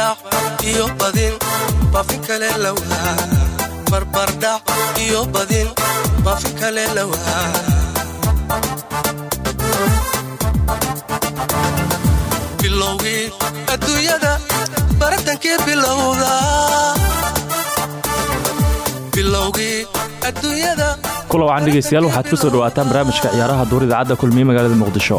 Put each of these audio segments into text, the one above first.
barbardhac iyo badin bafi kale lawaa barbardhac iyo badin bafi kale lawaa bilowgii adduunyada baratankii bilowda bilowgii adduunyada kula wacan dhegeystayaal waxaad ku soo dhawaataan barnaamijka ciyaaraha duur idaacadda kulmiye magaalada muqdisho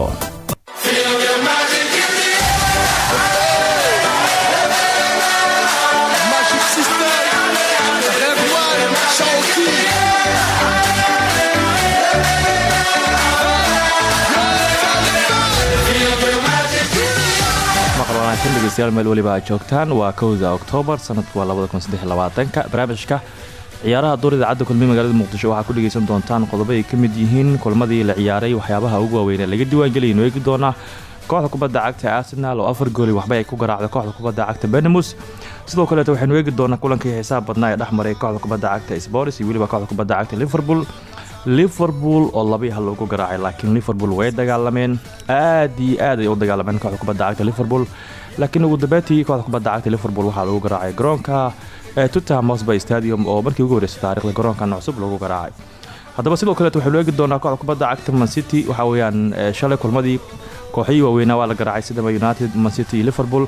dhegeystayaal meel weliba aad joogtaan waa kowda oktoobar sanadku waa barnaamijka ciyaaraha duur idaacadda kulmiye magaalada muqdisho waxaa ku dhegeysan doontaan qodobo ay ka mid yihiin kulmadii la ciyaaray waxyaabaha ugu waaweyn ee laga diiwaangeliyaynu eegi doonaa kooxda kubadda cagta arsenal oo afar gooli waxba ay ku garaacday kooxda kubadda cagta benemus sidoo kaleeto waxaynu eegi doonaa kulankii xisaab badnaa ee dhexmaray kooxda kubadda cagta spors iyo weliba kooxda kubadda cagta liverpool. Liverpool oo labii hal ugu garaacay laakiin liverpool way dagaalameen. Aad iyo aad ay u dagaalameen kooxda kubadda cagta liverpool laakiin ugu dambeetii kooxda kubadda cagta liverpool waxaa lagu garaacay garoonka tuttenham hotspur stadium oo markii ugu horeysay taarikhda garoonkan cusub lagu garaacay. Haddaba sidoo kaleeto waxaynu eegi doonaa kooxda kubadda cagta mancity waxa weeyaan shalay kulmadii kooxihii waaweynaa waa la garaacay sida united mancity iyo liverpool.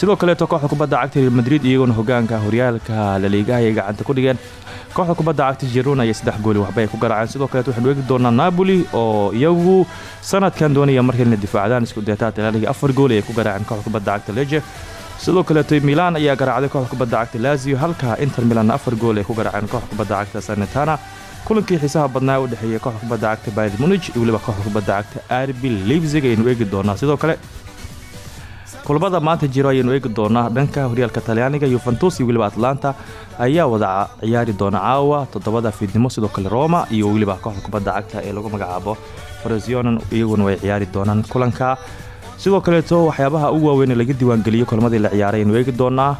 Sidoo kaleeto kooxda kubadda cagta madrid iyaguna hogaanka horyaalka laliigaha ay gacanta ku dhigeen kooxda kubadda cagta jirona iyo saddex gooli waxba ay ku garaaceen sidoo kaleeto waxaynu eegi doonaa napoli oo iyagu sanadkan doonaya markay inay difaacdaan. Isku deetaa talaaliga afar gooli ay ku garaaceen kooxda kubadda cagta leje sidoo kaleeto milan ayaa garaacday kooxda kubadda cagta lazio halka inter milan afar gool ay ku garaaceen kooxda kubadda cagta sanetana kulankii xiisaha badnaa u dhexeeyay kooxda kubadda cagta bayern munich iyo kooxda kubadda cagta arbi leipzig ayaynu eegi doonaa. Sidoo kale kulamada maanta jiro ayaynu eegi doonaa dhanka horyaalka talyaaniga yuventus iyo weliba atlanta ayaa wada ciyaari doona caawa toddobada fiidnimo sidoo kale roma iyo weliba kooxda kubadda cagta ee lagu magacaabo frosionan iyaguna way ciyaari doonaan kulanka. Sidoo kaleeto waxyaabaha ugu waaweyn ee laga diiwaangeliyey kulamadii la ciyaaray aynu eegi doonaa.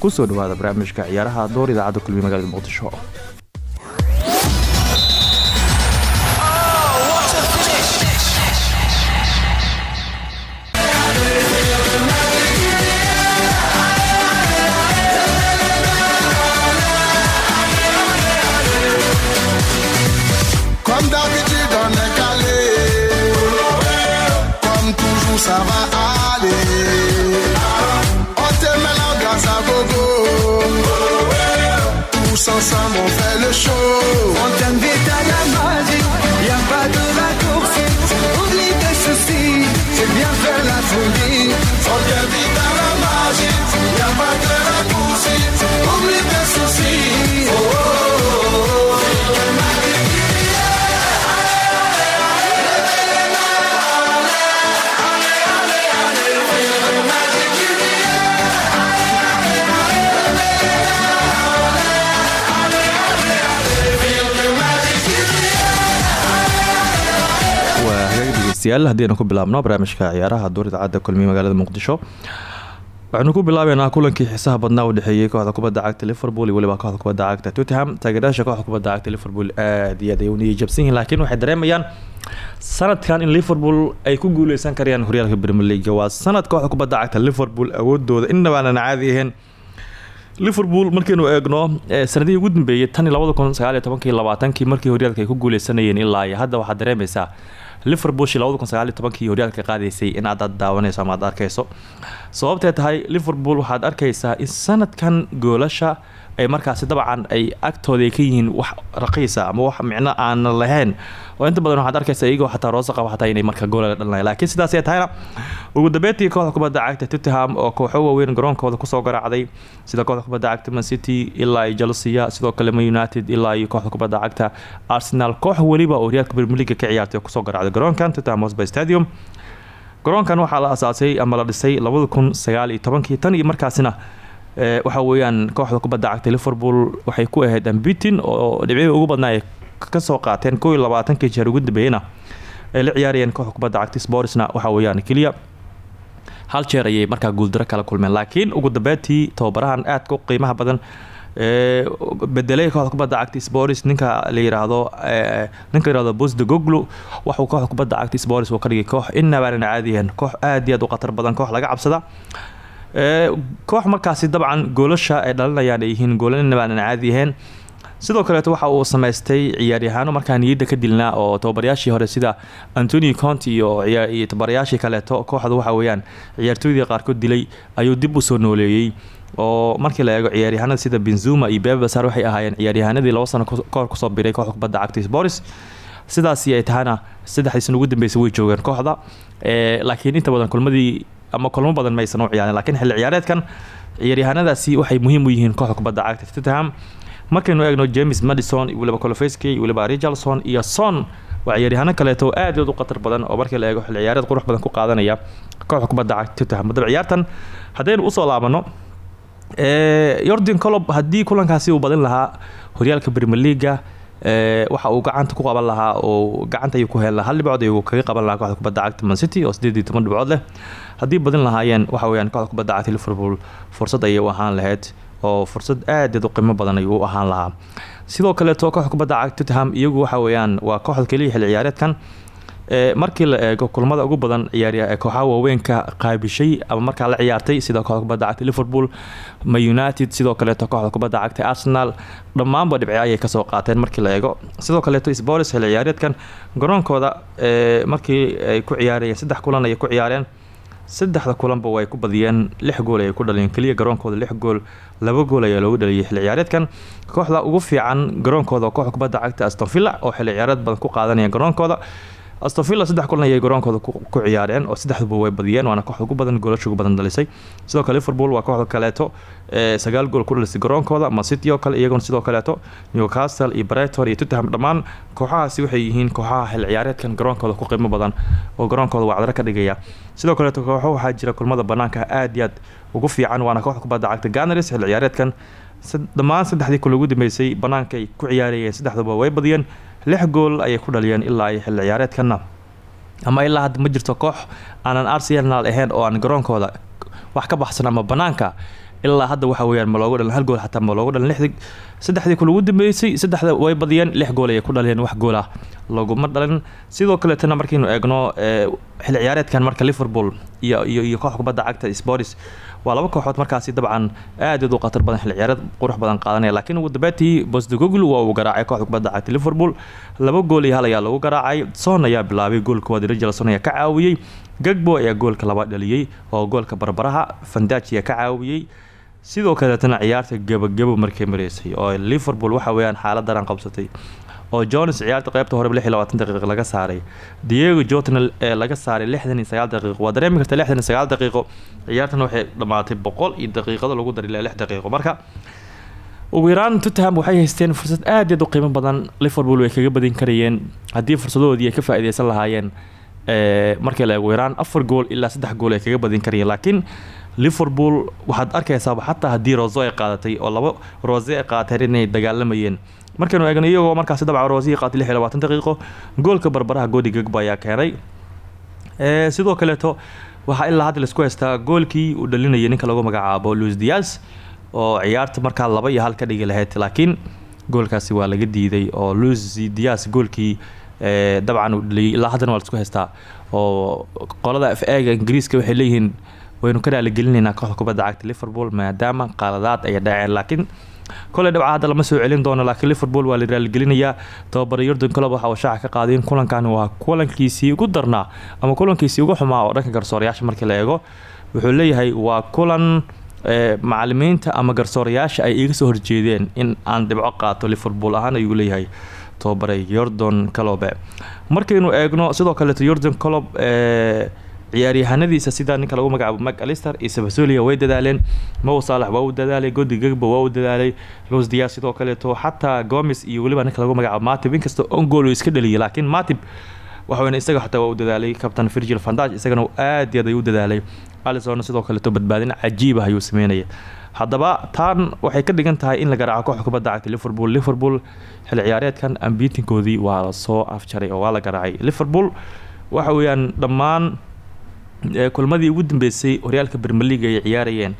Ku soo dhawaada barnaamijka ciyaaraha door idaacadda kulmiye magaalada muqdisho dhegeystayaal haddiinu ku bilaabno barnaamijka ciyaaraha duur idaacadda kulmiye magaalada muqdisho. Waxaynu ku bilaabeynaa kulankii xiisaha badnaa u dhexeeyey kooxda kubadda cagta liverpool iyo weliba kooxda kubadda cagta tottenham. Taageerayaasha kooxda kubadda cagta liverpool aad iyo aad ay u niyay jabsan laakiin waxay dareemayaan sanadkan in liverpool ay ku guuleysan karayaan horyaalka premier league waa sanad kooxda kubadda cagta liverpool awoodooda innaba aanan caadi ahayn liverpool markaynu eegno sanadihii ugu dambeeyey tan iyo labada kun sagaal markii horyaalka ay ku guuleysanayeen ilaa hadda waxaad dareemaysaa liverpool shi labada kun sagaal iyo tobankii horyaalka qaadaysay in aad aad daawanayso ama aad arkayso. Sababtee tahay liverpool waxaad arkaysaa in sanadkan goolasha ay markaasi dabcan ay agtooda ka yihiin wax raqiisa ama wax micno aan lahayn. Oo inta badan waxaad arkaysa iyagoo xataa roosa qaba xataa inay marka goola dhalanayan laakiin sidaas ay tahayna ugu dambeyntii kooxda kubadda cagta tottenham oo kooxo waaweyn garoonkooda ku soo garaacday sida kooxda kubadda cagta man city ilaa chelsea sidoo kale man united ilaa kooxda kubadda cagta arsenal. Koox weliba oo horyaalka premier league ka ciyaartay oo ku soo garaacday garoonkan tottenham hotspur stadium. Garoonkan waxaa la asaasay ama la dhisay labada kun sagaal iyo tobankii. Tan iyo markaasina waxa weeyaan kooxda kubadda cagta liverpool waxay ku ahayd ambitin oo dhibcihii ugu badnaa ay ka soo qaateen koo iyo labaatankii jeer ugu dambeeyena ay la ciyaarayeen kooxda kubadda cagta sportsna waxa weeyaan keliya hal jeer ayay markaa guuldaro kala kulmeen laakiin ugu dambeyntii tababarahan aadka u qiimaha badan bedelay kooxda kubadda cagta sports ninka la yiraahdo ninka la yiraahdo bosde goglu waxuu kooxda kubadda cagta sports uu ka dhigay koox caadiyahan koox aad iyo aad u khatar badan koox laga cabsada. Ee, koox markaasi dabcan goolasha ay dhalinayaan ay yihiin goolanina baanan caadi ahayn. Sidoo kaleeto waxa uu samaystay ciyaaryahaano markaa niyadda ka dilnaa oo tababarayaashii hore sida antony conti iyo iyo tababarayaashii kaleeto kooxda waxa weeyaan ciyaartooydii qaarkood dilay ayuu dib u soo nooleeyey oo markii la eego ciyaaryahanada sida benzuma iyo bebe basar waxay ahaayeen ciyaaryahanadii laba sano kahor ku soo biray kooxda kubadda cagta sporis sidaasi ay tahana saddexdii sano ugu dambeysay way joogeen kooxda. Ee, laakiin inta badan kulmadii ama kulmo badan maysan u ciyaarin laakiin xilli ciyaareedkan ciyaaryahanadaasi waxay muhiim u yihiin kooxda kubadda cagta. Tottenham markaynu eegno james madison iyo weliba colofeski iyo weliba richardson iyo son waa ciyaaryahaano kaleeto aad aad u khatar badan oo markii la eego xilli ciyaareed qurux badan ku qaadanaya kooxda kubadda cagta tottenham haddaba ciyaartan haddaynu u soo laabano ee, yordan colob haddii kulankaasi uu badin lahaa horyaalka premier leaga waxa uu gacanta ku qaban lahaa oo gacanta ayuu ku heli lahaa. Hal dhibcood ayuu kaga qaban lahaa kooxda kubadda cagta man city oo sideed iyo toban dhibcood leh. Haddii badin lahaayeen waxa weeyaan kooxda kubadda cagta liverpool fursad ayay u ahaan lahayd oo fursad aad u qiimo badan ayuu u ahaan lahaa. Sidoo kaleeto kooxda kubadda cagta tottenham iyagu waxa weeyaan waa kooxda keliya xilli ciyaareedkan. ee markii la eego kulamada ugu badan ciyaarya kooxaha waaweynka qaabishay ama markaa la ciyaartay sida kooxda liverpool ma united sidoo kaleeto kooxda kubadda cagta arsenal dhammaanba dhibce ayay ka soo qaateen markii la eego. Sidoo kaleeto sporis xilli ciyaareedkan garoonkooda ee markii ay ku ciyaarayeen saddex kulan ayay ku ciyaareen. Saddexda kulanba way ku badiyeen lix gool ayay ku dhaliyeen. Keliya garoonkooda lix gool laba gool ayaa loogu dhaliyay xilli ciyaareedkan. Kooxda ugu fiican garoonkooda kooxda kubadda cagta oo xilli ciyaareed badan ku qaadanaya garoonkooda aston villa saddex kulan ayay garoonkooda ku ciyaareen oo saddexduba way badiyeen waana kooxda ugu badan goolasha ugu badan dhalisay sidoo kale liverpool waa kooxda kaleeto ee sagaal gool ku dhalisay garoonkooda man city oo kale iyaguna sidoo kaleeto newcastle iyo brighton iyo tottenham dhammaan kooxahaasi waxay yihiin kooxaha xil ciyaareedkan garoonkooda ku qiimo badan oo garoonkooda wacdaro ka dhigaya. Sidoo kaleeto kooxo waxaa jira kulmada banaanka aad iyo aad ugu fiican waana kooxda kubadda cagta gunners xil ciyaareedkan. Dhammaan saddexdii kule ugu dambeysay banaanka ay ku ciyaarayeen saddexduba way badiyeen lix gool ayay ku dhaliyeen ilaa ay xilli ciyaareedkana. Ama ilaa hadda ma jirto koox aanan arsenal ahayn oo aan garoonkooda wax ka baxsan ama banaanka ilaa hadda waxa weeyaan ma loogu dhalin hal gool xataa ma loogu dhalin lixdii saddexdii kule ugu dambeysay saddexda way badiyeen lix gool ayay ku dhaliyeen wax gool ah looguma dhalin. Sidoo kaleetana markaynu eegno ee, xilli ciyaareedkan marka liverpool iyo iyo kooxda kubadda cagta sporis waa laba kooxood markaasi dabcan aad u khatar badan xilli ciyaareed qurux badan qaadanaya laakiin ugu dambeyntii bosdogoglu waa uu garaacay kooxda kubadda cagta liverpool. Laba gool iyo hal ayaa lagu garaacay. Son ayaa bilaabay goolka waad ayaa ka caawiyey. Gagbo ayaa goolka labaad dhaliyey oo goolka barbaraha fandaj ayaa ka caawiyey. Sidoo kaleetana ciyaarta gebagabo markay mareysay oo liverpool waxa weeyaan xaalad daran qabsatay oo jones ciyaarta qeybta hore lix iyo daqiiq laga saaray. Diego jotna ee laga saaray lixdan iyo sagaal daqiiqo. Waa dareemi karta lixdan daqiiqo. Ciyaartana waxay dhammaatay boqol iyo daqiiqado lagu daray ilaa daqiiqo. Marka ugu yaraan tottenham waxay haysteen fursad aad u qiimo badan. Liverpool way kaga badin karayeen. Haddii fursadoodii ka faa'iideysan lahaayeen ee markii la eego ugu yaraan afar gool ilaa saddex gool ay kaga badin karayeen. Laakiin liverpool waxaad arkaysaaba xataa haddii roso ay qaadatay oo labo rose ay qaateen inay dagaalamayeen markaynu eegno iyagoo markaasi dabcan rosihii qaatay lix iyo labaatan daqiiqo. Goolka barbaraha goodi gagba ayaa keenay. Ee sidoo kaleeto waxaa ilaa hadda la isku haystaa goolkii uu dhalinayay ninka lagu magacaabo luis diaz oo ciyaarta markaa laba iyo hal ka dhigi lahayd. Laakiin goolkaasi waa laga diiday oo luis diaz goolkii dabcan uu dhaliyay. Ilaa haddana waa la isku haystaa. Oo qolada f ega ingiriiska waxay leeyihiin waynu ka raaligelinaynaa kooxda cagta liverpool maadaama qaladaad ay dhaceen laakiin koley dhibca hadda lama soo celin doono laakiin liverpool waa la raaligelinayaa. Tababara yordan colob waxa uu shaaca ka qaaday in kulankan waa kulankiisii ugu darnaa ama kulankiisii ugu xumaa oo dhanka garsoorayaasha markii la eego. Wuxuu leeyahay waa kulan ee, macalimiinta ama garsoorayaasha ay iga soo horjeedeen in aan dhibco qaato liverpool ahaan ayuu leeyahay tababare yordan colobe markaynu eegno sidoo kaleeto yordan colob ciyaaryahanadiisa sida ninka lagu magacaabo mac alister iyo sabasolia way dadaaleen. Mow saalax waa dadaalay godi gagba waa dadaalay los dias sidoo kaleeto xataa gomes iyo weliba ninka lagu magacaabo matib inkasta on gool uu iska dhaliyay laakiin matib waxaweyn isaga xataa waa u dadaalay. Captain virgil vandaj isagana aad iyo aad ayuu u dadaalay. Alison sidoo kaleeto badbaadin cajiib ah ayuu sameynaya. Haddaba taan waxay ka dhigan tahay in la garaaco kooxda kubadda cagta liverpool. Liverpool xilli ciyaareedkan ambiitinkoodii waa la soo afjaray oo waa la garaacay. Liverpool waxa weeyaan dhammaan kulmadii ugu dambeysay horyaalka league ay ciyaarayeen.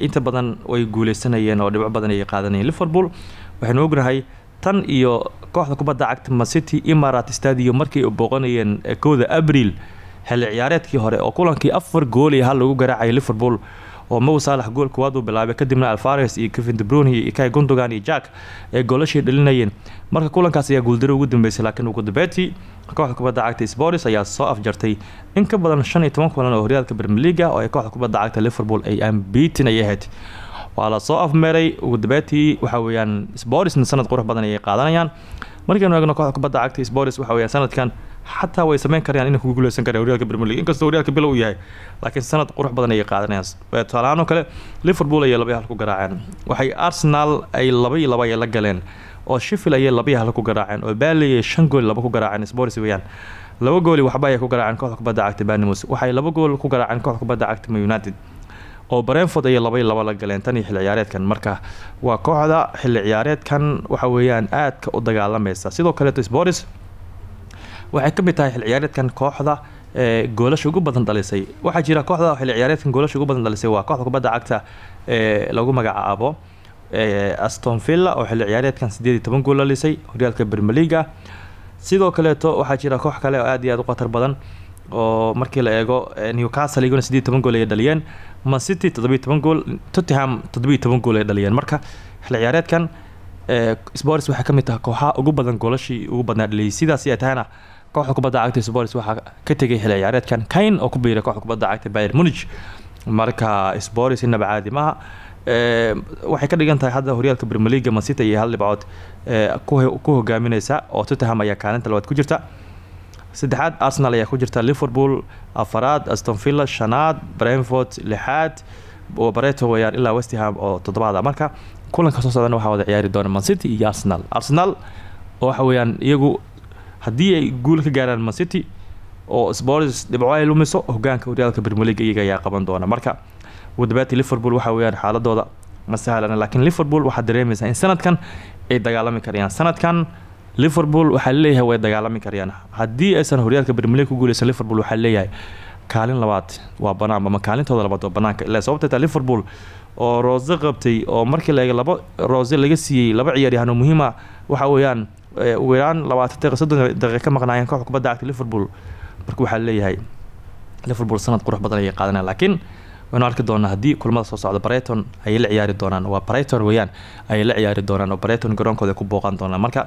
Inta badan way guuleysanayeen oo dhibco badan ayay qaadanayeen liverpool waxaynu ognahay tan iyo kooxda kubadda cagta macity imarat stadium markay u booqanayeen ee kowda abril xilli ciyaareedkii hore oo kulankii afar gool iyo lagu garaacayay liverpool oo mow saalax gool kuwaad uu bilaabay kadibna alfares iyo kevin debrune iyo ikay gundogan iyo jack ee goolashii dhalinayeen marka kulankaas ayaa guuldaro ugu dambeysay laakiin ugu dambeetii kooxda kubadda cagta sports ayaa soo afjartay in ka badan shan iyo toban kulan oo horyaalka premier leaga oo ay kooxda kubadda cagta liverpool ay ambitin ay ahayd. Soo afmeeray ugu dambeetii waxa weeyaan sportsna sanad qurux badan ayay qaadanayaan. Markaynu eegno kooxda kubadda cagta sports waxa weeyaan sanadkan xataa way sameyn karayaan inay kugu guuleysan karaan horyaalka premier league. Inkastoo horyaalka bilow yahay laakiin sanad qurux badan ayay qaadanayaan. Tusaalahaan oo kale liverpool ayay laba iyo garaaceen. Waxay arsenal ay laba iyo laba ay la galeen oo sheffield ayay laba iyo hal ku garaaceen oo bally ay shan gool laba ku garaaceen sports weeyaan. Laba gooli waxba ayay ku garaaceen kooxda kubadda cagta banimus waxay laba gool ku garaaceen kooxda kubadda cagta united. Oo brentford ayay laba iyo laba la galeen tan xilli ciyaareedkan. Marka waa kooxda xilli ciyaareedkan waxa weeyaan aadka u dagaalamaysa sidoo kaleeto sports waxay ka mid tahay xilli ciyaareedkan kooxda ee goolasha ugu badan dhalisay. Waxaa jira kooxda xilli ciyaareedkan goolasha ugu badan dhalisay waa kooxda kubadda cagta ee lagu magacaabo aston villa oo xilli ciyaareedkan sideed iyo toban gool dhalisay horyaalka premier leaga sidoo kaleeto waxaa jira koox kale oo aad iyo aad u khatar badan oo markii la eego newcastle iyaguna sideed toban gool ay dhaliyeen man city toddobiyo toban gool tottenham toddobiyo toban gool ay dhaliyeen. Marka xilli ciyaareedkan sports waxay ka mid tahay kooxaha ugu badan goolashii ugu badnaa dhaliyay. Sidaas ay tahayna kooxda kubadda cagta sports waxaa ka tegay xilli ciyaareedkan. Kain oo ku biiray kooxda kubadda cagta bayern munich. Marka sports inaba caadi maaha waxay ka dhigan tahay hadda horyaalka premier league man city iyo hal dhibcood ku hogaamineysa oo tottenham ayaa kaalinta labaad ku jirta. Saddexaad arsenal ayaa ku jirta liverpool afaraad aston villa shanaad brentford lixaad bareto weyaan ilaa westham oo toddobaada marka kulanka soo socdana waxaa wada ciyaari doona man city iyo arsenal. Arsenal oo waxa weeyaan iyagu haddii ay guul ka gaaraan man city oo sports dhibco lumiso hogaanka horyaalka league iyaga ayaa qaban doona. Marka wadabaatii liverpool waxa weeyaan xaaladooda ma sahlana laakiin liverpool waxaad dareemaysaa in sanadkan ay dagaalami karayaan sanadkan liverpool waxaa leeyahay way dagaalami karayaan haddii aysan horyaalka league ku guuleysan liverpool waxaa leeyahay kaalin labaad waa banaan ama kaalintooda labaad waa banaanka ilaa sababta liverpool oo roose qabtay oo markii la eega laba roose laga siiyey laba ciyaaryahan oo muhiima waxa weeyaan yaraan labaatan daqiiqa soddon daqiiqa ka maqnaayeen kooxda kubadda cagta liverpool. Marka waxaa leeyahay liverpool sanad qurux badan ayay qaadanayaan laakiin waynu arki doonaa haddii kulamada soo socda brighton ayay la ciyaari doonaan. Waa brighton weeyaan ayay la ciyaari doonaan oo brighton garoonkooda ku booqan doonaan. Marka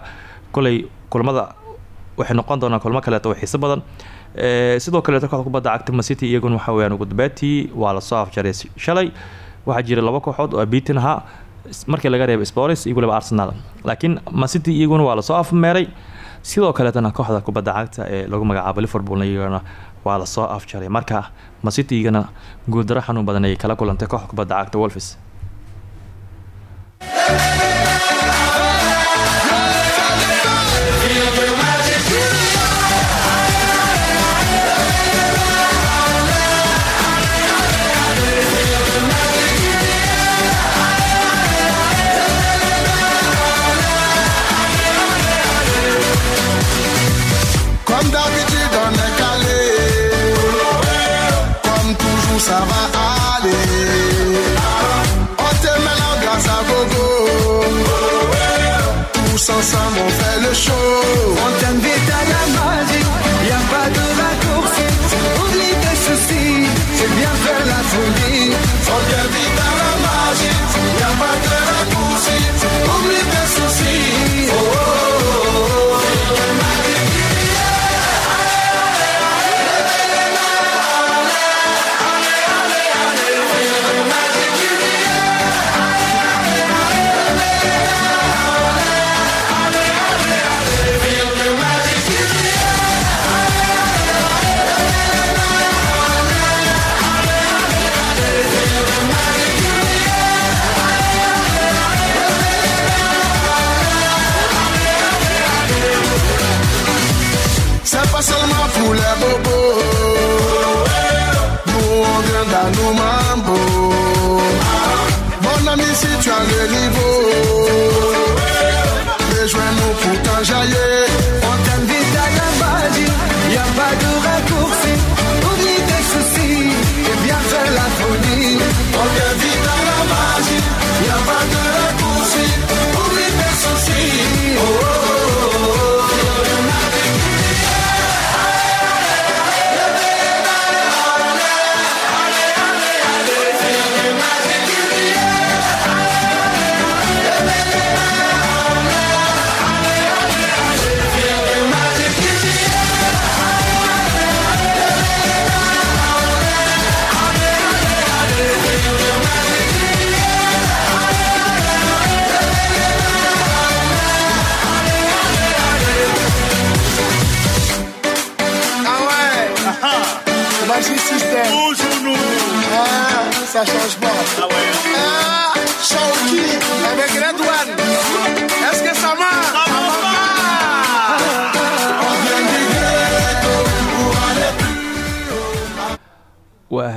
koley kulamada waxay noqon doonaan kulmo kaleeto oo xiiso badan. Sidoo kaleeto kooxda kubadda cagta man city iyaguna waxa weeyaan ugu dambeetii waa la soo afjaray shalay. Waxaa jira laba kooxood oo ahaa markii laga reebay sports iyo waliba arsenal. Laakiin man city iyaguna waa la soo afmeeray. Sidoo kaleetana kooxda kubadda cagta ee lagu magacaabo liverpoolna iyagana waa la soo afjaray. Marka iyagana guuldaro xanuun badan ayay kala kulantay kooxda kubadda cagta wolfis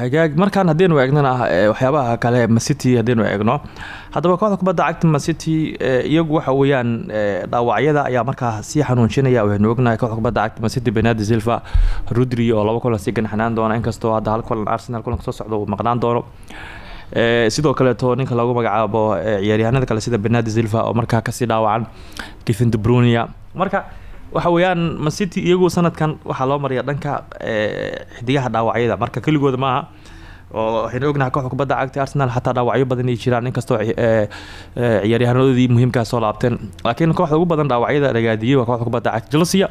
hagaag. Markaan haddaynu eegnana eh, waxyaabaha kale macity haddaynu eegno haddaba kooxda kubadda cagta macity iyagu waxa weeyaan eh, dhaawacyada ayaa markaa sii xanuunjinaya waxaynu ognahay kooxda kubadda cagta macity benadi silva rudri oo laba kulan sii ganaxnaan doona inkastoo hadda hal kulan arsenal kulanka soo socda uu maqnaan doono. Eh, sidoo kaleeto ninka lagu magacaabo eh, ciyaaryahanada kale sida benadi silva oo markaa ka sii dhaawacan kevin debrunia marka waxa weeyaan macity iyagu sanadkan waxaa loo maraya dhanka eh, xidigaha dhaawacyada marka keligooda maaha oo waxaynu ognahay kooxda kubadda cagta arsenal xataa dhaawacyo badan ay jiraan inkastoo eh, eh, ciyaaryahanadii muhiimkaa soo laabteen. Laakiin kooxda ugu badan dhaawacyada ragaadiyey waa kooxda kubadda cagta chelsea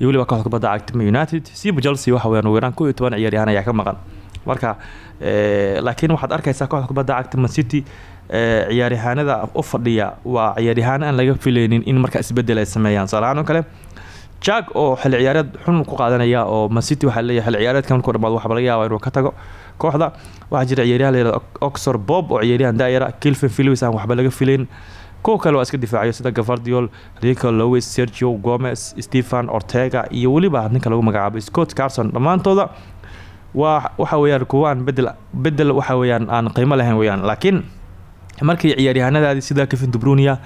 iyo weliba kooxda kubadda cagta united. Siiba chelsea waxa weeyaan ugu yaraan kow ayaa ka maqan. Marka eh, laakiin waxaad arkaysaa kooxda kubadda cagta man city eh, ciyaaryahanada u fadhiya waa ciyaaryahaan aan laga filaynin in marka isbeddel ay sameeyaan. Tusaalahaan kale jack oo xilli ciyaareed xun ku qaadanaya oo man city waxaa leeyahay xilli ciyaareedka markuu dhamaado waxba laga yaaba inuu ka tago kooxda. Waxaa jira ciyaaryahan la yihahdo oxor bob oo ciyaaryahan daayara kilvin phillips aan waxba laga filayn kuwa kale waa iska difaacayo sida gavardiol rico lewis sergio gomez stephen ortega iyo weliba ninka lagu magacaabo scott carson. Dhammaantooda waa waxa weeyaan kuwaan bedel bedel waxa weeyaan aan qiimo lahayn weeyaan. Laakiin markii ciyaaryahanadaadii sida kevin dubrunia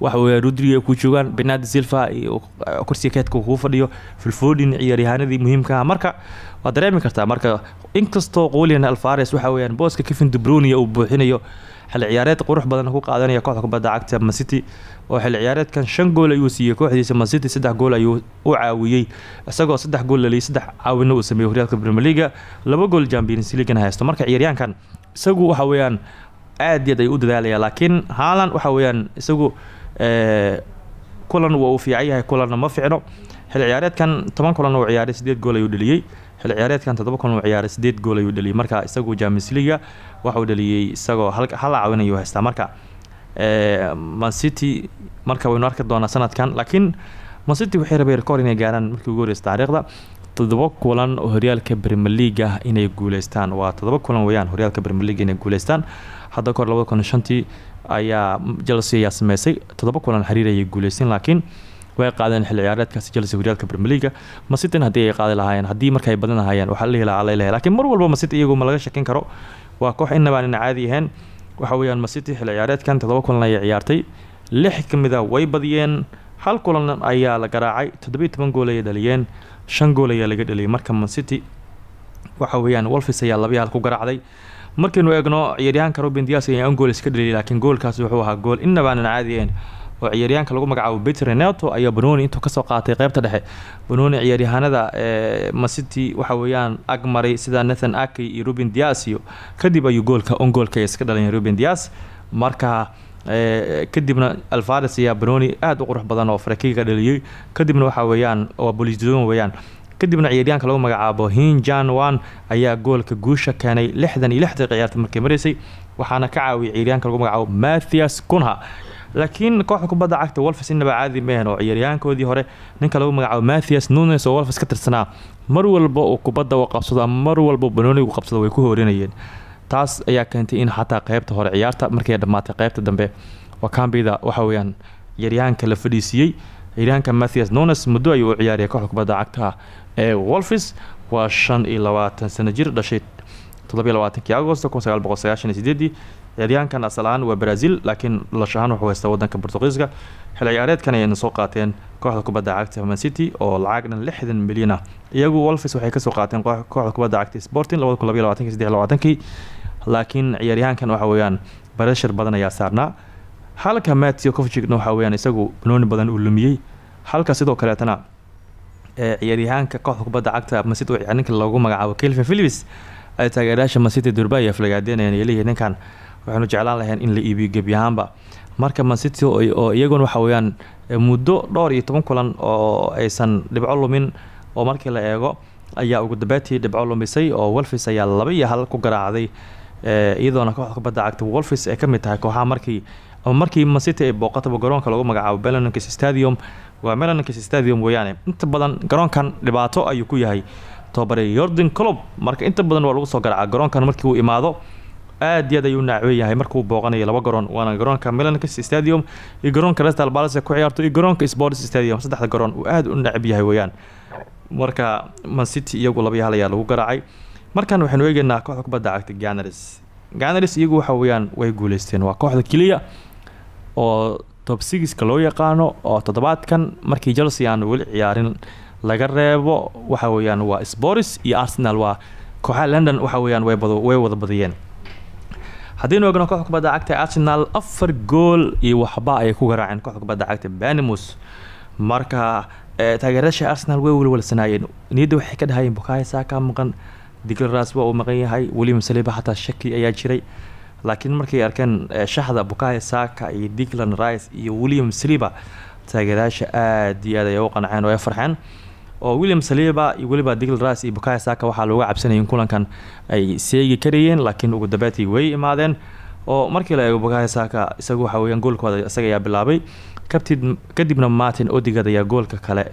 waxa weeyaan rodrigo ku joogaan benadi silva iyo kursiga keedka kuu fadhiyo filfodin ciyaaryahanadii muhiimka ah. Marka waad dareemi kartaa marka inkastoo qulian alfares waxa weeyaan booska kevin dubrunia uu buuxinayo xilli ciyaareed qurux badan ku qaadanaya kooxda kubadda cagta mancity oo xilli ciyaareedkan shan gool ayuu siiyey kooxdiisa mancity saddex gool ayuu u caawiyey isagoo saddex gool dhaliyay saddex caawina uu sameeyey horyaalka premier leaga laba gool champions leaguena haysto. Marka ciyaaryahankan isagu waxa weeyaan aad iyo aad ay u dadaalaya laakiin haalan waxa weeyaan isagu kulan waa uu fiican yahay kulanna ma ficno. Xilli ciyaareedkan toban kulan uu ciyaaray sideed gool ayuu dhaliyey. Xilli ciyaareedkan toddoba kulan uu ciyaaray sideed gool ayuu dhaliyey. Marka isagu champions leaga waxa uu dhaliyey isagoo hal caawin ayuu haystaa. Marka eh, man city marka waynu arki doonaa sanadkan laakiin man city waxay rabeen rekoor inay gaaraan markii ugu horeysa taariikhda. Kulan oo horyaalka premier league ah inay guuleystaan. Waa toddoba kulan weeyaan horyaalka premier league inay guuleystaan. Hadda kahor labada kun shantii ayaa chelsea ayaa sameysay toddoba kulan xiriir ayay guuleysteen laakiin way qaadeen xilli ciyaareedkaasi chelsea horyaalka league masity haddii ay qaadi lahaayeen haddii marka ay badan lahaayeen waxaa la helaa alay laakiin mar walba masity iyagu ma laga shakin karo. Waa koox inaba aan caadi ahayn. Waxa weeyaan masity xilli ciyaareedkan toddoba kulan ayay ciyaartay. Lix ka mid a way badiyeen. Hal kulan ayaa la garaacay. Toddobiyo toban gool ayay dhaliyeen. Shan gool ayaa laga dhaliyay. Marka mancity waxa weeyaan wolfis ayaa laba iyo hal ku garaacday markaynu eegno ciyaaryahanka robin dias ayaa gool iska dhaliyay laakiin goolkaas wuxuu ahaa gool inaba aanan caadi ahayn oo ciyaaryahanka lagu magacaabo peter renato ayaa banoni intuu ka soo qaatay qeybta dhexe. Banoni ciyaaryahanada ee mancity waxa weeyaan ag sida nathan akey iyo ruben dias iyo kadib ayuu goolka on goolka iska dhalayay ruben dias. Marka ee, kadibna alvares ayaa banoni aada u qurux badan oo frakiga dhaliyey kadibna waxa weeyaan waa bolisdon weeyaan kadibna ciyaaryahanka lagu magacaabo hin jan wan ayaa goolka guusha keenay lixdan iyo lixdii ciyaarta markay maraysay waxaana ka caawiyay ciyaaryahanka lagu magacaabo mathias kunha. Laakiin kooxda kubadda cagta wolfs inaba caadi mehen oo ciyaaryahankoodii hore ninka lagu magacaabo mathias nunes oo wolfs ka tirsanaa mar walba uu kubadda u mar walba banoonigu qabsado way ku hoorinayeen. Taas ayaa keentay in xataa qeybta hore ciyaarta markay dhammaatay qeybta dambe. Wakambida waxa weeyaan ciyaaryahanka la fadhiisiiyey ciyaaryahanka mathias nunes muddo ayuu u kooxda cagta ee wolfis waa shan iyo labaatan sano jir dhashay toddobiyo labaatankii agosto kun sagaal boqol sagaashan iyo sideedii ahaan waa brazil laakiin lash ahaan wuxuu haystaa wadanka portugiiska. Xil ciyaareedkan soo qaateen kooxda kubadda cagta man city oo lacag dhan lixdan milyan ah. Iyagu wolfis waxay ka soo qaateen koox- kooxda kubadda cagta sporting labada kun labayo labatankii saddex labaatankii. Laakiin ciyaaryahankan waxa weeyaan bareshar badan ayaa saarnaa. Halka matthew covchigna waxa weeyaan isagu banooni badan uu lumiyey. Halka sidoo kaleetana ee ciyaaryahaanka kooxda kubadda cagta masity oo ninka loogu magacaabo kelvin phillips ay taageerayaasha masity durbay aflagaadeynayaan ay leeyihiin ninkan waxaanu jeclaan lahayn in la iibiyo gebi ahaanba. Marka mancity oo iyaguna waxa weeyaan muddo dhowr iyo toban kulan oo aysan dhibco lumin oo markii la eego ayaa ugu dambeetii dhibco lumisay oo wolfis ayaa laba iyo hal ku garaacday iyadoona kooxda kubadda cagta wolfis ay ka mid tahay kooxaha markii ama markii mancity ay booqataba garoonka lagu magacaabo beloninkis stadium waa meloninkis stadium weeyaane. Inta badan garoonkan dhibaato ayuu ku yahay. Tobabare yordan colob marka inta badan waa lagu soo garaacaa garoonkan markii uu imaado aad iyo aad ayuu naacwen yahay markuu booqanayo laba garoon waana garoonka milankis stadium iyo garoonka crystal palace ku ciyaarto iyo garoonka sports stadium. Saddexda garoon uu aad u nacab weeyaan. Marka man city iyagu laba iyo hal lagu garaacay. Markan waxaynu eegeynaa kooxda kubadda cagta ganars ganars iyagu waxa weeyaan way guuleysteen. Waa kooxda keliya oo top sigiska loo yaqaano oo toddobaadkan markii chelsea aan weli ciyaarin laga reebo waxa weeyaan waa sports iyo arsenal waa kooxaha london waxa weeyaan way wada badiyeen. Haddaynu eegno kooxda kubadda cagta arsenal afar gool iyo waxba ayay ku garaaceen kooxda kubadda cagta banimus marka taageerasha arsenal way walwalsanaayeen niyadda waxay ka dhahayeen bukayo saaka maqan diglaras waa uu maqan yahay william saliba xataa shaki ayaa jiray laakiin markay arkeen shaxda bukayo saka iyo diglan rice iyo william saliba taageerayaasha aad iyo aad ay u qanceen oo ay farxeen. Oo william saliba iyo weliba digl rice iyo bukayo saka waxaa looga cabsanayay in kulankan ay seegi karayeen laakiin ugu dambeetii way imaadeen. Oo markii la eego bukayo saka isagu waxa weeyaan goolkooda isaga ayaa bilaabay. Kabtid kadibna martin odigad ayaa goolka kale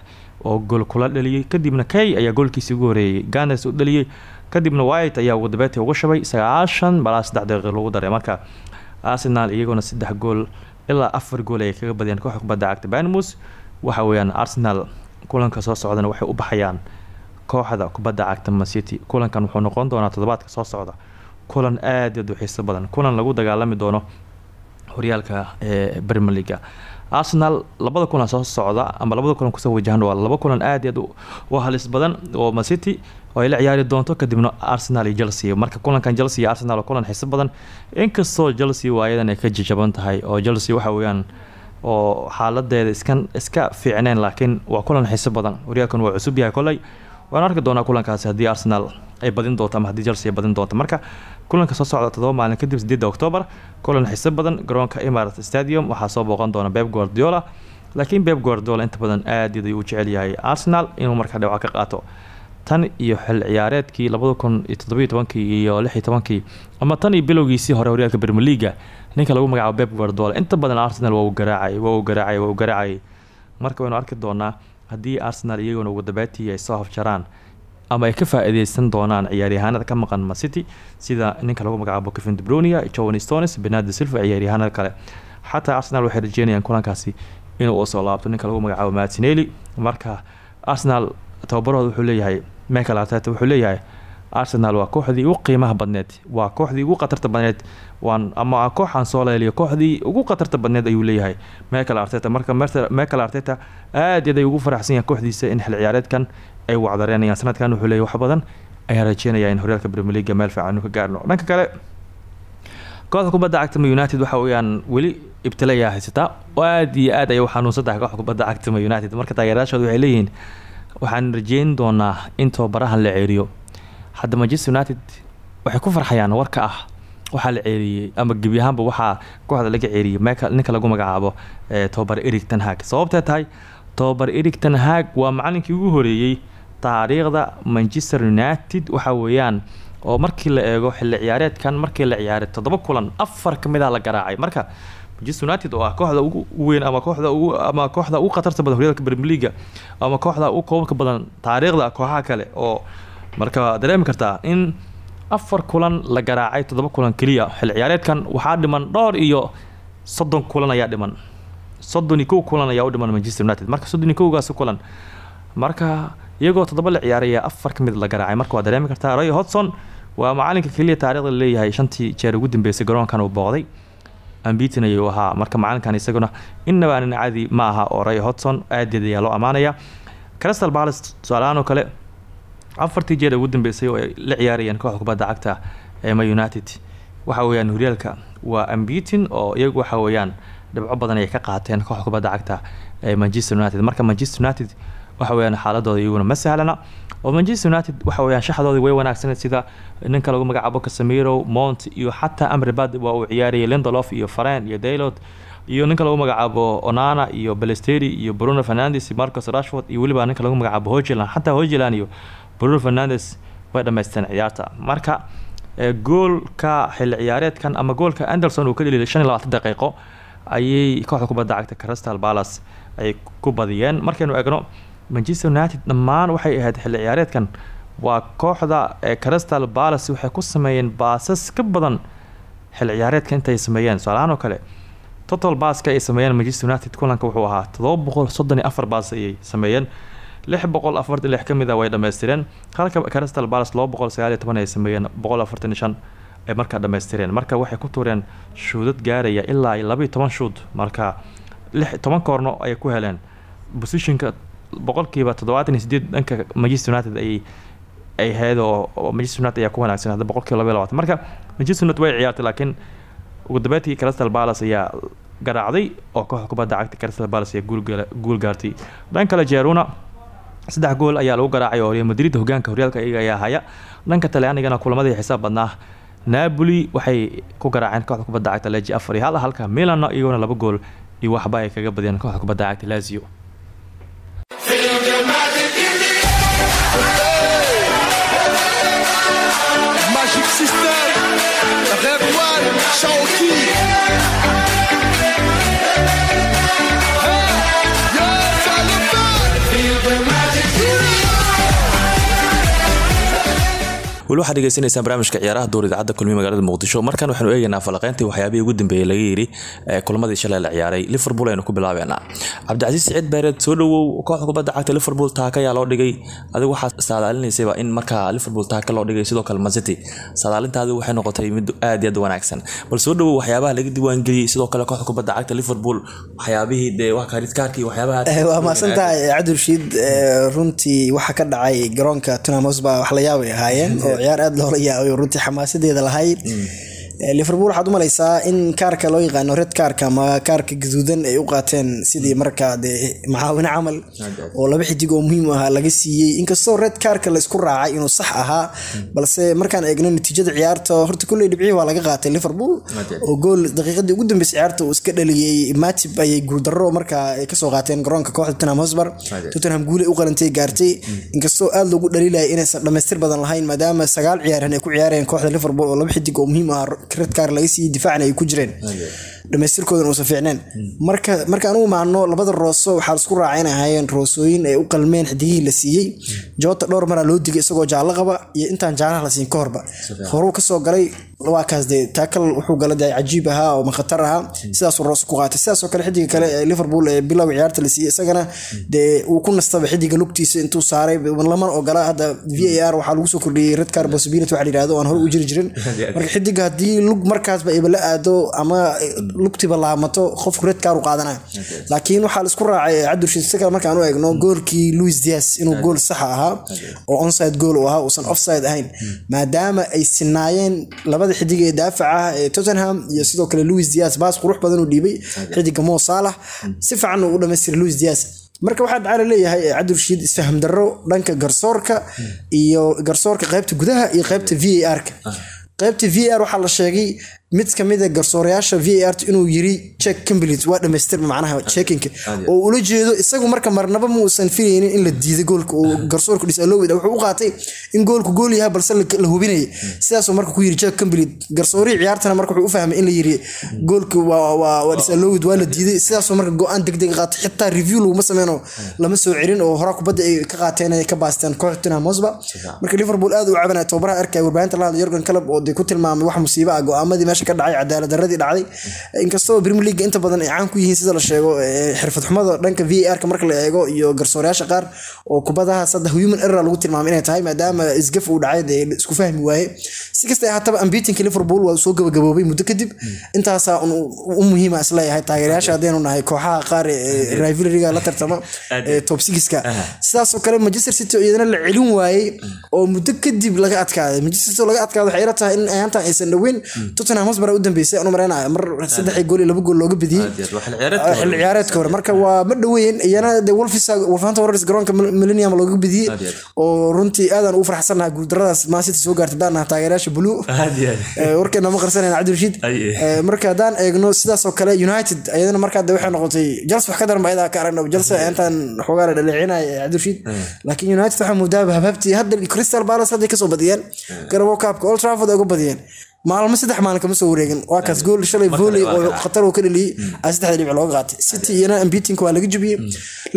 oo gool kula dhaliyey kadibna kay ayaa goolkiisii ugu horeeyey ganes u dhaliyey kadibna white ayaa ugu dambeetii ugu shabay sagaashan balaa saddex daqiiq lagu daray. Marka arsenal iyaguna saddex gool ilaa afar gool ayay kaga badiyeen kooxda kubadda cagta banmus waxa weeyaan arsenal kulanka soo socdana waxay u baxayaan kooxda kubadda cagta mancity kulankan wuxuu noqon doonaa toddobaadka soo socda. Kulan aad aad u xiiso badan. Kulan lagu dagaalami doono horyaalka ee premier leaga arsenal labada kulan soo socda ama labada kulan ku soo wajahan waa laba kulan aad aad u halis badan oo mancity oo ay ciyaari doonto kadibna arsenal iyo chelsea. Marka kulankan chelsea iyo arsenal waa kulan xiiso badan. Inkastoo chelsea waayadan ay ka jajaban tahay oo chelsea waxa weeyaan oo xaaladeeda iskan iska fiicneen laakiin waa kulan xiiso badan. Horyaalkan waa cusub yahay koley waan arki doonaa kulankaasi haddii arsenal ay badin doonto ama haddii chelsea ay badin doonto. Marka kulanka soo socda todoba maalin kadib sideedda octoobar kulan xiiso badan garoonka emirat stadium waxaa soo booqan doona beb guardiola. Laakiin beb guardiola inta badan aad ayuu u jecel yahay arsenal inuu markaa dhibco ka qaato. Tan iyo xil ciyaareedkii labada kun iyo toddobiyo tobankii ama tan iyo bilowgiisii hore horyaalka leaga ninka lagu magacaabo beb guardiola. Inta badan arsenal waa uu garaacay waa uu garaacay waa uu garaacayay marka waynu arki doonaa haddii arsenal iyaguna ugu dambeetii ay soo hafjaraan ama ay ka faa-iideysan doonaan ciyaaryahaanada ka maqan macity sida ninka lagu magacaabo kevin debronia joan stones benardo silva ciyaaryahaanada kale. Xataa arsenal waxay rajeynayaan kulankaasi inuu u soo laabto ninka lagu magacaabo martinelli. Marka arsenal tababarooda wuxuu leeyahay michael arteta wuxuu leeyahay arsenal waa kooxdii ugu qiimaha badneed waa kooxdii ugu khatarta badneed waan ama kooxaan soo leeliyo kooxdii ugu khatarta badneed ayuu leeyahay. Michael arteta marka michael arteta aad yaday ugu faraxsan yahay kooxdiisa in xil ciyaareedkan ay wacdareenayaan sanadkan wuxuu leeyahay wax badan ayaa rajeynaya in horyaalka premier leaga meel fiican inu ka gaarno. Dhanka kale kooxda kubadda cagta ma united waxa weeyaan weli ibtilayaa haysataa oo iyo aad ayay u kooxda kubadda cagta ma united. Marka taageerayaashooda waxay leeyihiin waxaan rajeyn doonaa in tababarahan la ceeriyo. Hadda manchester united waxay ku farxayaan warka ah waxaa la ceeriyey ama gebi ahaanba waxaa kooxda laga ceeriyey ninka lagu magacaabo tobabar eric tanhag sababtee tahay tobabar eric tanhag waa macalinkii ugu horeeyey taariikhda manchester united waxa weeyaan oo markii la eego xilli ciyaareedkan markii la ciyaaray toddoba kulan afar ka mid a la garaacay. Marka manchester united oo ah kooxda ugu weyn ama kooxda ugu ama kooxda ugu khatarta badan horyaalka premier leaga ama kooxda ugu koobka badan taariikhda kooxaha kale oo marka dareemi kartaa in afar kulan la garaacay toddoba kulan keliya xilli ciyaareedkan. Waxaa dhiman dhowr iyo soddon kulan ayaa dhiman. Soddon iyo kulan ayaa u dhiman manchester united. Marka soddon iyo kulan marka iyagoo toddoba la ciyaaraya afar ka mid la garaacay. Marka waa dareemi kartaa roy hodson waa macalinka keliya taarikhda leeyahay. Shantii jeer ugu dambeysay garoonkan uu booqday. Ambitin ayuu ahaa. Marka macalinkan isaguna innaba aanan caadi ma aha oo roy hodson aadeed ayaa loo crystal palace tusaalahaan kale afartii jeer ugu dambeysay oo ay la ciyaarayeen kooxda kubadda cagta ee ma united. Waxa weeyaan horyaalka waa ambitin oo iyagu waxa weeyaan dhibco badan ayay ka qaateen kooxda kubadda cagta ee manchester united. Marka manchester united waxa weeyaan xaaladooda iyaguna ma sahlana oo manchester united waxa weeyaan shaxdoodii way wanaagsaneed sida ninka lagu magacaabo casemiro mount iyo xataa amribad waa uu ciyaarayay lindolof iyo faren iyo daylot iyo ninka lagu magacaabo onana iyo balesteri iyo bruno fernandes marcus rashford iyo weliba ninka lagu magacaabo hogeland xataa hogeland iyo bruno fernandes way dhamaysteen ciyaarta. Marka goolka xilli ciyaareedkan ama goolka anderson uu ka dheliyay shan daqiiqo ayay kooxda kubadda cagta crystal palace ay ku badiyeen. Markaynu egno manchester united dhammaan waxay ahayd xilli ciyaareedkan. Waa kooxda crystal palace waxay ku sameeyeen baasas ka badan xil ciyaareedka intay sameeyeen. Tusaalahaan kale total baaska ay sameeyeen manchester united kulanka wuxuu ahaa todoba boqol soddon iyo afar baas ayay sameeyeen. Lix boqol afartan ka mid a way dhammaystireen. Halka crystal palace laba ay sameeyeen boqol afartan iyo shan ay markaa dhammaystireen. Marka waxay ku tuureen shuudad gaaraya ilaa iyo laba iyo toban shuud. Marka lix toban koorno ayay ku heleen. Positionka boqolkiiba toddobaatan iyo sideed dhanka manchester united ay ay ahayd oo manchester united ayaa ku wanaagsan hadda boqolkiiba laba iyo labaatan. Marka manchester united way ciyaartay laakiin ugu dambeyntii crystal palace ayaa garaacday oo kooxda kubadda cagta crystal palace ayaa guul guul gaartay. Dhan kale jeruna saddex gool ayaa lagu garaacay oo real madrid hogaanka horyaalka iyaga ayaa haya. Dhanka talyaanigana kulamadii xisaab badnaa napoli waxay ku garaaceen kooxda kubadda cagta leji afar halka milan iyagona laba gool iyo waxba ay kaga badiyeen kooxda kubadda cagta lazio One, Shawty. Weli waxaad dhegeysanaysaan barnaamijka ciyaaraha door idaacadda kulmiye magaalada muqdisho. Markan waxaanu eegaynaa falaqeyntii waxyaabihii ugu dambeeyey laga yidhi ee kulamadii shalay la ciyaaray liverpool aynu ku bilaabeynaa. Cabdicasiis siciid beereed soo dhowow kubadda cagta liverpool taaka ayaa loo dhigay. Adigu waxaad saadaalinaysayba in markaa liverpool taaka loo dhigay sidoo kale mancity saadaalintaadi waxay noqotay mid aad iyo aad wanaagsan. Bal soo dhowow waxyaabaha laga diiwaangeliyey sidoo kale kooxda kubadda cagta liverpool waxyaabihii dee waa kaarkii waxyaabaha Eh, waa mahadsantahay cabdirashiid eh, runtii waxa ka dhacay garoonka tottenham hotspur wax la yaabay ahaayeen ciyaar aad loola yaabay runtii xamaasadeeda lahayd. Eh, liverpool waxaad u malaysaa in kaarka loo yaqaano red kaarka ama kaarka gaduudan ay u qaateen sidii markaa dee macaawine camal oo laba xidig oo muhiim ahaa laga siiyey. Inkastoo red kaarka la isku raacay inuu sax ahaa balse markaan eegno natiijada ciyaarta horta kulley dhibcihii waa laga qaatay liverpool oo gool daqiiqadii ugu dambeysay ciyaarta uu iska dhaliyey matib ayay guuldarro markaa ay ka soo qaateen garoonka kooxda tottenham hotspur. Tottenham guulay u qalantay gaartay. Inkastoo aad loogu dhaliilaya inaysan dhamaystir badan lahayn maadaama sagaal ciyaarhan ay ku ciyaareen kooxda liverpool oo laba xidig oo muhiim ah red kaar laga siiyey difaacna ay ku jireen. Dhamaystirkoodan uusan fiicneen. Marka marka anugu maano labada rooso waxaa isku raacay inay ahaayeen roosooyin ay u qalmeen xidigihii la siiyey. Joota dhowr maraa loo digay isagoo jaallo qaba iyo intaan jaalaha la siin ka horba. Horuu ka soo galay waa dee taakal wuxuu gala dee cajiib ahaa oo makhatar ahaa. Sidaasuu roos ku qaatay. Sidaasoo kale xidiga kale ee liverpool ee bilowga ciyaarta la siiyey isagana dee uu ku nastaba xidiga lugtiisa intuu saaray. Lamana ogola hadda v a r waxaa lagu soo kordhiyey red car possibility waxa la yidhahdo aan hore u jiri jirin. Marka xidiga haddii lug markaasba iba la aado ama lugtiba laamato qofku red car u qaadanaya laakiin waxaa la isku raacay cabdirashiid si kale markaan u eegno goolkii louis dias inuu gool saxa ahaa oo onside goal uu ahaa uusan offside ahayn. Maadaama ay sinaayeen labada xidig ee daafaca ah ee tottenham iyo sidoo kale louis dias baas qurux badan uu dhiibay xidiga mo salah. Si fiican uu u dhamaystiray louis dias marka waxaa dhacaa leeyahay cabdirashiid isfaham darro dhanka garsoorka iyo garsoorka qaybta gudaha iyo qaybta v a r-ka. Qaybta v r waxaa la sheegay mid ka mid a garsoorayaasha v inuu yiri check complete waa dhamaystirma macnaha checkinka oo ula jeedo isagu marka marnaba ma uusan filaynin in la diiday goolka oo garsoorku dhisalowid wuxuu u qaatay in goolku gool yahay balse la hubinayay. Sidaasuu marka ku yiri check complete garsoorihii ciyaartana marka wuxuu u fahmay in la yiri goolka waa dhisalowid waa la diiday. Sidaasuu marka go'aan degdeg qaatay xitaa review laguma sameyno lama soo celin oo horaa kubadda ay ka qaateen ay ka baasteen Tottenham Hotspur. Marka Liverpool aad u cabanaya tababaraha arkay warbaahinta la hadlay Jurgen Klopp oo dee ku tilmaamay wax musiibo ah go'aamadii meesha ka dhacay cadaalad darradii dhacday. Inkastoo Premier League inta badan ay caan ku yihiin sida la sheego eh, xirfad xumada dhanka VAR-ka marka la eego iyo garsoorayaasha qaar oo kubadaha sadda human error lagu tilmaamay inay tahay maadaama isgaf uu dhacay dee isku fahmi waaye. Si kasta ay ahaataba unbeatenka Liverpool waa soo gabagaboobay muddo kadib intaasaa u muhiima is leeyahay taageerayaasha haddaynu nahay kooxaha qaar ee rivalry-ga la tartama ee top 6ka sidaas oo kale Manchester City oo iyadana la celin waayey oo muddo kadib laga adkaaday. Manchester City laga adkaaday waxay ila tahay in ayaantan aysan dhaweyn Tottenham Hotspur u dambeysay anu maraynayo mar saddex gool iyo laba gool looga badiyey xilli ciyaareedka hore. marka waa ma dhaweyn iyana de Wolverhampton Wanderers garoonka Millennium looga badiyey oo runtii aadan ugu faraxsanahay guuldaradaas Man City soo gaartay baan nahay taageerayaasha blue. Eh, warkeena ma qarsanayna Cabdirashiid Eh, marka haddaan eegno sidaas oo kale United ayadana markaa de waxay noqotay Chelsea wax ka daran baa iyadaa ka aragno. Chelsea intaan xogaa la dhaleecinay Cabdirashiid laakiin United waxaa moodaa habhabtii hadda Crystal Palace hadda ka soo badiyeen Carabao Cup Old Trafford ay uga badiyeen maalmo saddex maalin kama soo wareegin. Waa kaas gool shalay volley oo khatar oo ka dhaliyay ay saddexda dhibic looga qaatay. City iyana unbeatenka waa laga jabiyey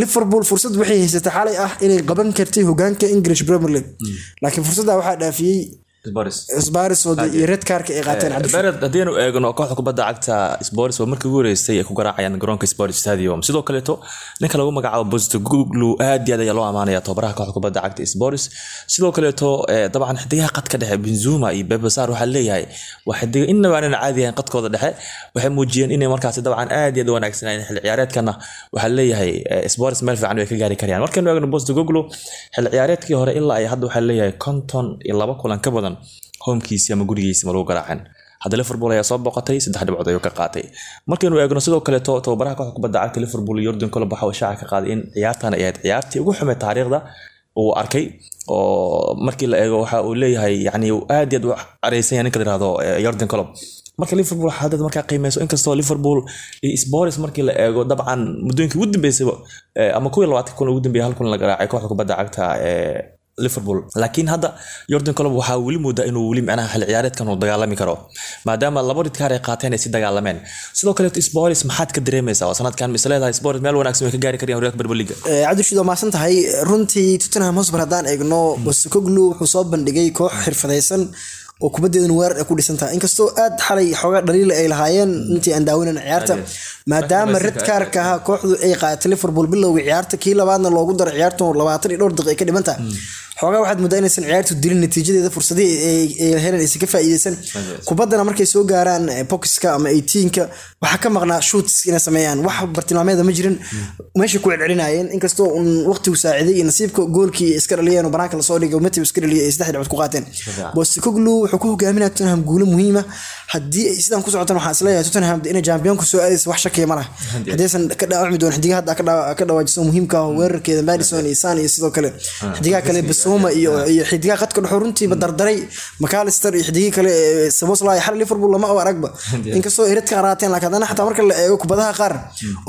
Liverpool fursad waxay haysatay xalay ah inay qaban kartay hogaanka English Premier League. Laakiin fursadda waxaa dhaafiyey Spurs. sbaris oo dee- iyo red karka ay qaateen haddiinu eegno kooxda kubadda cagta sports waa markii ugu horeysay ay ku garaacayaan garoonka sports stadium. Sidoo kaleeto ninka lagu magacaabo bostoglu aad iyo aad ayaa loo amaanaya tababaraha kooxda kubadda cagta sports sidoo kaleeto eh, dabcan xidigaha qadka dhexe benzuma iyo bebasar waxaa leeyahay waa xidiga inaba aanan caadi ahayn qadkooda dhexe waxay muujiyeen inay markaasi dabcan aad iyo aad wanaagsanayeen xilli ciyaareedkana. Waxaa leeyahay eh, sports meel fiican way ka gaari karayaan. Markaynu eegno bostoglu xilli ciyaareedkii hore ilaa ay hadda waxaa leeyahay konton iyo laba kulan ka badan homekiisi ama gurigiisi ma lagu garaacin. Hadda liverpool ayaa soo boqotay saddex dhibcood ayuu ka qaatay. Markaynu eegno sidoo kaleeto tababaraha kooxda kubadda cagta liverpool yordan klopp waxa uu shaaca ka qaaday in ciyaartan ay ahayd ciyaartii ugu xumay taariikhda uu arkay oo markii la eego waxa uu leeyahay yani aad iyo aad u careysan yahay ninka la yihahdo eh, yordan klopp. Marka liverpool hadda markaa qiimeyso inkastoo liverpool iyo spors markii la eego dabcan muddooyinkii ugu dambeysaba eh, ama kuwii labaatan kun ugu dambeeyay hal kun la garaacay kooxda kubadda cagta ee liverpool. Laakiin hadda jordan colob waxaa weli moodaa inuu weli micnaha xil ciyaareedkan uu dagaalami karo maadaama laba ridkaar ay qaateen ay si dagaalameen. Sidoo kaleeto sporis maxaad ka dareemaysaa? Oo sanadkan mise leedahay sporis meel wanaagsan way ka gaari karayaan horyaalka berbeliga cabdishiid waa mahadsan tahay runtii tottenham hotspur haddaan eegno boscoglu wuxuu soo bandhigay koox xirfadaysan oo kubaddeedana weerar ay ku dhisan tahay inkastoo aad xalay xoogaa dhaliila ay lahaayeen intii aan daawanan ciyaarta maadaama red kaarka ahaa kooxdu ay qaadatay liverpool bilowga ciyaarta kii labaadna loogu daro ciyaartu labaatan iyo dhowr daqiiqa ay ka dhiman tahay xoogaa waxaad moodaa inaysan ciyaartu dilin natiijadeeda fursadihii heleen aysan ka faa'iideysan kubaddana markay soo gaaraan eh, boxka ama 18ka waxaa ka maqnaa shoots inay sameeyaan. Wax bartilmaameeda ma jirin. Meesha ku celcelinayeen inkastoo un waqtigu saaciday iyo nasiibka goolkii iska dhaliyeen oo banaanka la soo dhigay matib iska dhaliyay ay saddex dhibcood ku qaateen. Bostikoglu wuxuu ku hogaaminaya tottenham guulo muhiima. Haddii ay sidaan ku socotaan waxaan is leeyahay tottenham inay championku soo aadaysa wax shakiya ma laha haddaysan ka dhaawacmi doon xidigaha hadda ka dhawaajiso muhiimka ah weerarkeeda madison iyo san iyo sidoo kale. Xidigaha kale basuma iyo iyo xidigaha qadka dhexo runtiiba dardaray. Macalister iyo xidigihii kale sabosla xal liverpool lama oo aragba. Inkastoo ay radka qaraateen laakiin haddana xataa marka la eego kubadaha qaar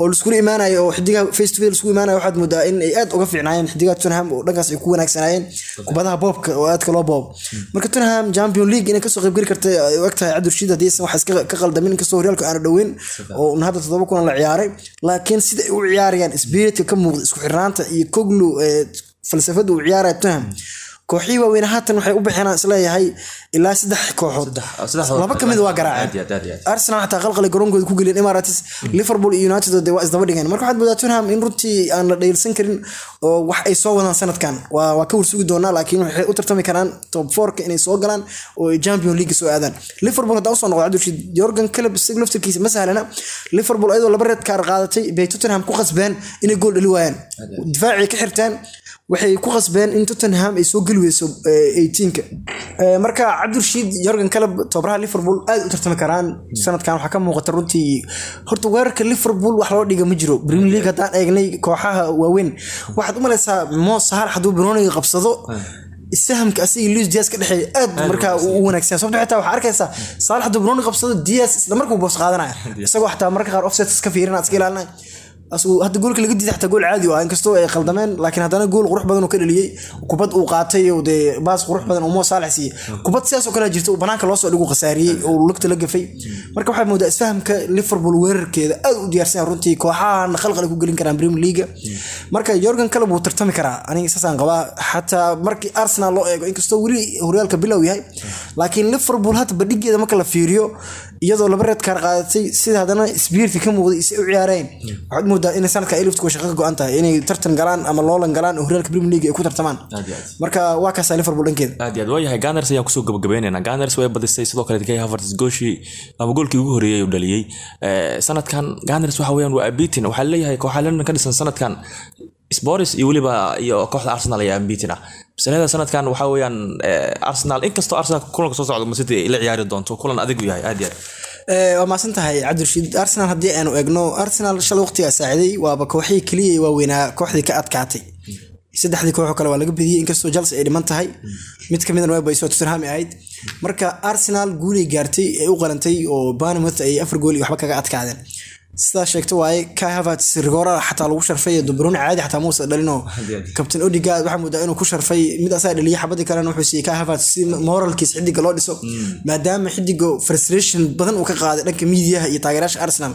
oo laiskula imaanayo oo xidigaha face to face la isku imaanayo waxaad moodaa in ay aad uga fiicnaayeen xidigaha tottenham oo dhankaas ay ku wanaagsanaayeen kubadaha boobka oo aadka loo boobo marka tottenham champion league inay ka soo qaybgeli kartay ay u egtahay cabdirashiid haddii aysan wax iska ka qaldamin inkastoo horyaalka aanu dhoweyn oo un hadda toddoba kulan la ciyaaray. Laakiin sida ay u ciyaarayaan spiritka ka muuqda isku xirnaanta iyo koglu ee falsafada uu ciyaaraya tottenham kooxihii waaweyne haatan waxay u bixinaan is leeyahay ilaa saddex kooxood. Laba ka mid waa garaaceen arsenal xataa qalqali garoonkooda ku geliyeen emirates. Liverpool iyo united de waa isdaba dhigeen. Marka waxaad moodaa tottenham in runtii aan la dhayilsan karin oo wax ay soo wadaan sanadkan waa ka warsugi doonaa laakiin waxay u tartami karaan top fourka inay soo galaan oo ay champion league soo aadaan. Liverpool haddaan u soo noqdo cabdirashiid jorgan caleb isaga laftarkiisa ma sahlana. Liverpool ayadoo laba red kaar qaadatay bay tottenham ku qasbeen inay gool dhali waayaan. Difaacii ka xirteen waxay ku qasbeen in tottenham ay soo geli weyso eh, 18ka Eh, marka cabdirashiid jorgan caleb tobaraha liverpool aad u tartami karaan. Sanadkan waxaa ka muuqata runtii horta weerarka liverpool wax loo dhiga ma jiro. Premier league haddaan eegnay kooxaha waaweyn. Waxaad u malaysaa mo sahal hadduu banooniga qabsado isfahamka asiga luis dias ka dhexeeya aad markaa u wanaagsan sababto xitaa waxaa arkaysaa saalax hadduu banooni qabsado dias isla markuu boos qaadanaya isagoo xataa marka qaar offset iska fiirina iska ilaalinaya hadda goolka laga diiday xataa gool caadi ah inkastoo ay qaldameen laakiin haddana gool qurux badan uu ka dhaliyey kubad uu qaatay oo dee baas qurux badan oo moo saalax siiyey kubad sidaas oo kale jirta uu banaanka loo soo dhigu khasaariyey oo lugta la gafay. Marka waxaa moodaa isfahamka liverpool weerarkeeda aad u diyaarsan runtii kooxahana khalqal ku gelin karaan premier league marka jorgan caleb wuu tartami karaa aniga saasaan qabaa xataa markii arsenal loo eego inkastoo weli horyaalka bilow yahay laakiin liverpool hadda badhigeeda marka la fiiriyo iyadoo laba reed kaar qaadatay sida haddana sbiirti ka muuqday isay u ciyaareen waxaad moodaa inay sanadka ay liftku shaqo ka go-an tahay inay tartan galaan ama loolan galaan oo horyaalka premier league ay ku tartamaan. Marka waa kaasaa liverpool dhankeeda aad iyo aad. Waayahay ganars ayaan ku soo gabagabeynayna. Ganars way badisay sidoo kale kay havertz gooshii ama goolkii ugu horreeyay uu dhaliyey Eh, sanadkan ganars waxa weeyaan waa abitin waxaa leeyahay kooxaa london ka dhisan sanadkan sporis iyo weliba iyo kooxda arsenal ayaa ambitin ah masalada sanadkan waxaa weeyaan eh, arsenal inkastoo arsenal kulanka soo socdo masiti ay la ciyaari doonto kulan adig u yahay aad iyo aad. Eh, waa mahadsan tahay cabdirashiid. Arsenal haddii aanu eegno arsenal shalay waqtigaa saaciday waaba kooxihii keliya waaweynaa kooxdii ka adkaatay. Saddexdii kooxoo kale waa laga bediyey inkastoo chelsea ay dhiman tahay. Mid ka midna waa bayso tottenham ay ahayd. Marka arsenal guulay gaartay ee u qalantay oo bournemouth ay afar gool iyo waxba kaga adkaadeen sidaa sheegto waaye kai havertz rigoora xataa lagu sharfay dubruni caadi xataa muusa dhalinoo kabtain odigaad waxaa moodaa inuu ku sharfay mid asaa dhaliyay xabadii kalena wuxuu siiyey kai havertz si moralkiis xidiga loo dhiso. Maadaama xidiga frustration badan uu ka qaaday dhanka miidiyaha iyo taageerayaasha arsenal.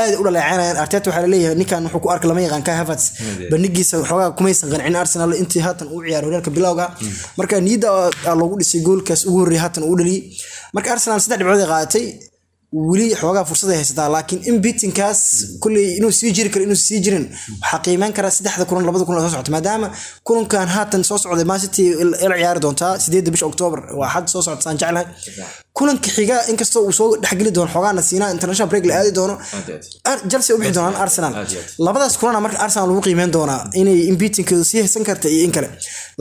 Aad u dhaleecanayaan arteta waxaa la leeyahay ninkan wuxuu ku arka lama yaqaan kai havertz bandhigiisa xoogaa kumaysan qancin arsenal intii haatan uu ciyaaro horyaalka bilowga. Marka niyadda aa loogu dhisay goolkaas ugu horreeyay haatan uu dhaliyay. Marka arsenal saddex dhibcood ay qaadatay weli xoogaa fursad ay haysataa laakiin in bitinkaas kulley inuu sii jiri karo inuu sii jirin waxaa qiimeyn karaa saddexda kulan labada kulan soo socota maadaama kulankan haatan soo socday man city ila ciyaari doontaa sideedda bisha oktoobar waa xad soo socota saan jeclahay kulanka xiga inkastoo uu soo dhexgeli doono xoogaana siinaa international break la aadi doono. Chelsea u bixi doonaan arsenal. Labadaas kulana marka arsenal lagu qiimeyn doonaa inay in bitinkeedu sii haysan karta iyo in kale.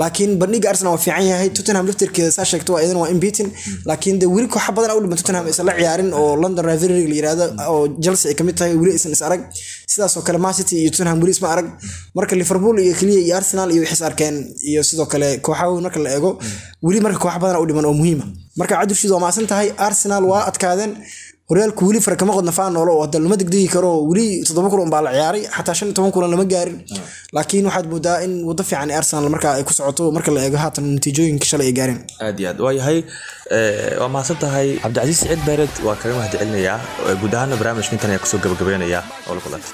Laakiin bandhiga arsenal waa fiican yahay. Tottenham laftirkeeda saa sheegto waa idan waa in bitin laakiin de weli kooxa badan u dhiman tottenham aysan la ciyaarin oo london rivalry la yiraahdo oo chelsea ay ka mid tahay weli aysan is arag. Sidaasoo kale man city iyo tottenham weli isma arag. Marka liverpool iyo keliya iyo arsenal iyo waxis arkeen iyo sidoo kale kooxa weyn marka la eego weli marka kooxa badan u dhiman oo muhiima marka cabdirashiid waa maasan tahay arsenal waa adkaadeen. Horyaalku weli fara kama qodna faan noolo oo hadda lama degdegi karo weli toddoba kulan baa la ciyaaray. Xataa shan iyo toban kulan lama gaarin. Laakiin waxaad moodaa in wado fiican ee arsenal marka ay ku socoto marka la eego haatan natiijooyinka shalay ay gaareen. Aad iyo aad. Waa yahay waa mahadsan tahay. Cabdicasiis siciid beered waa kaga mahad celinayaa guud ahaana barnaamijka intan ayaa ku soo gabagabeynaya. Oo la kulanta